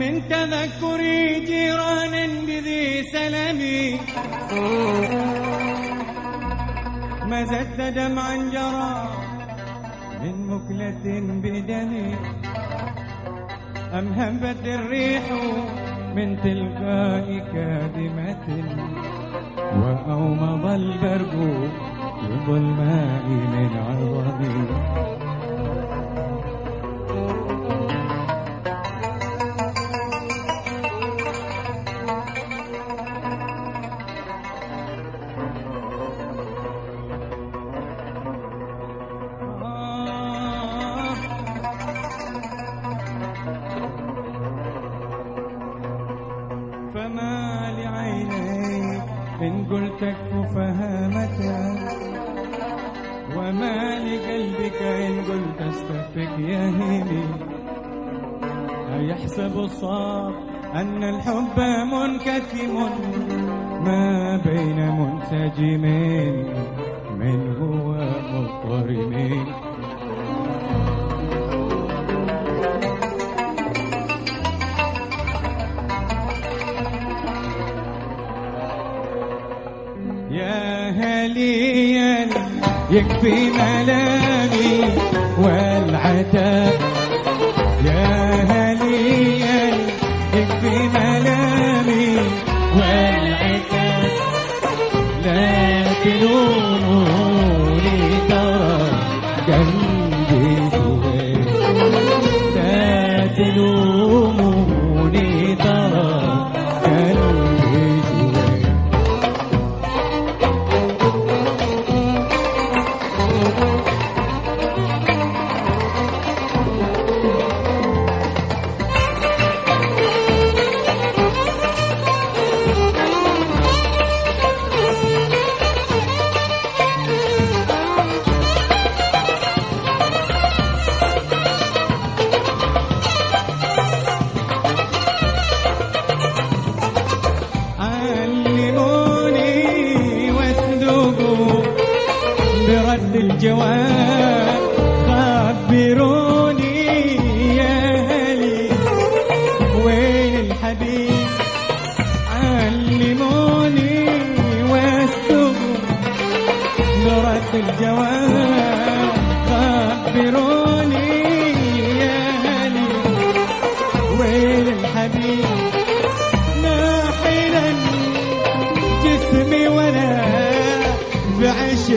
من تذكري جيرانا بذي سلمي مزدت دمعا جرى من مكلة بدمي أم هبت الريح من تلقاء كاذمة وأومض البرق بظلماء من عظمي إن قلت اكف فهامتا وما لقلبك إن قلت استفك يهيني أيحسب الصاب أن الحب منكتم ما بين منسجمين من هو مضطرمين. يكفي ملامي والعتاب. يا هليا يكفي ملامي والعتاب. لا تلوموني ترى قلبي جوي لا تلوموني ترى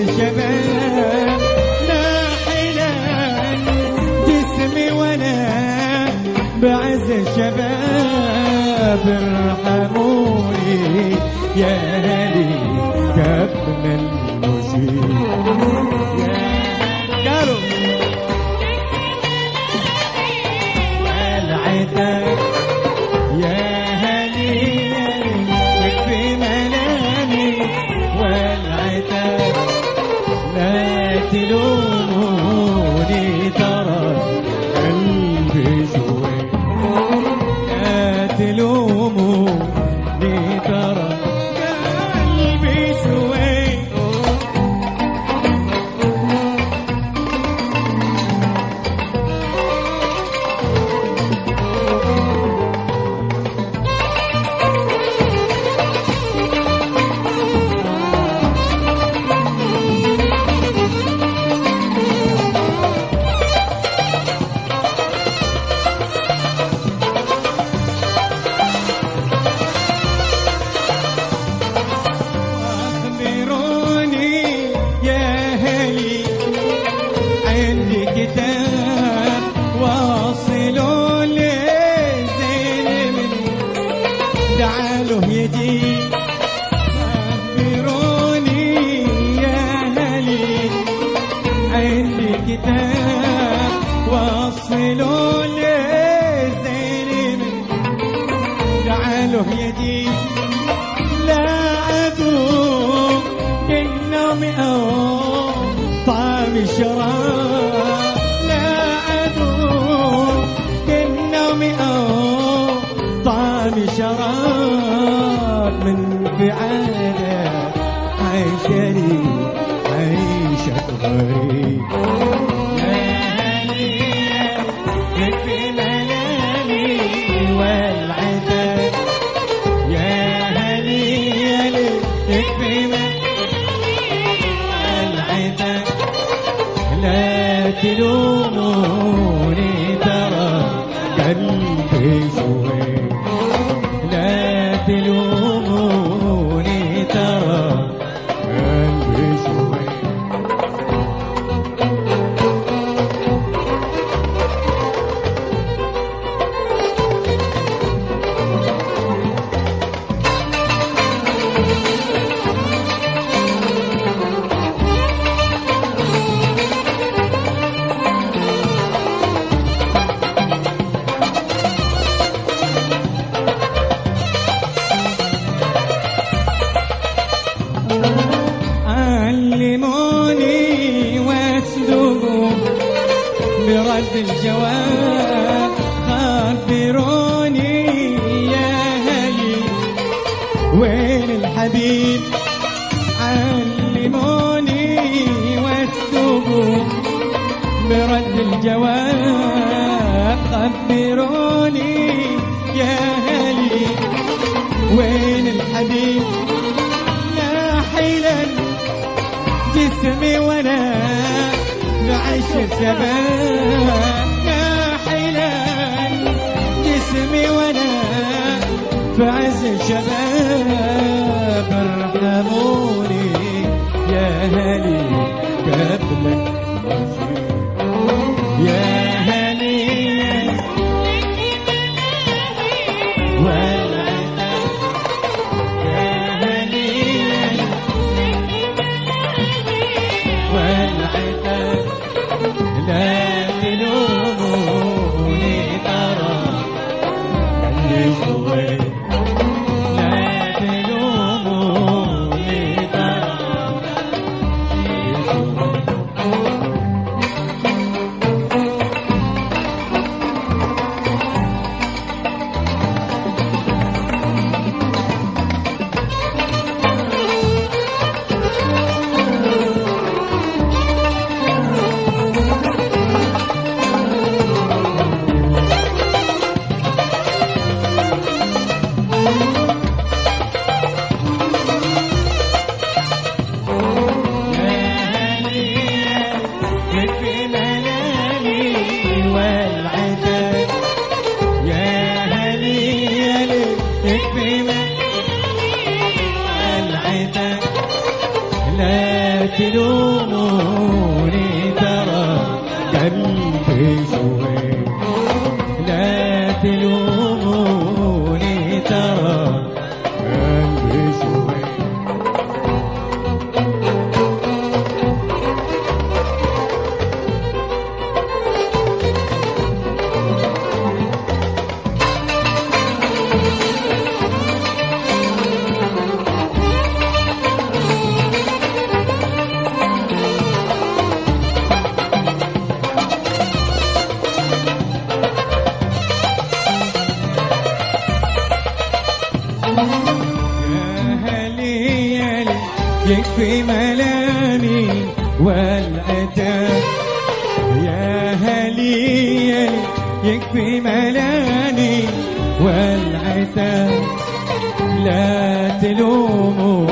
شباب ناحلا جسمي وأنا بعز الشباب ارحموني يا هلي كابن المشير قالوا يجي لا أذوق النوم أو طعم الشراب لا الحبيب. علموني واسلوبوا برد الجواب. خبروني يا هلي وين الحبيب؟ لا حيلا جسمي وأنا بعيش الشباب يا حيلان جسمي وأنا في عز الشباب. ارحموني يا هلي قبلك هليل يكفي العتاب لا تلوموني يكفي ملامي والعتاب يا هليل يكفي ملامي والعتاب لا تلوموا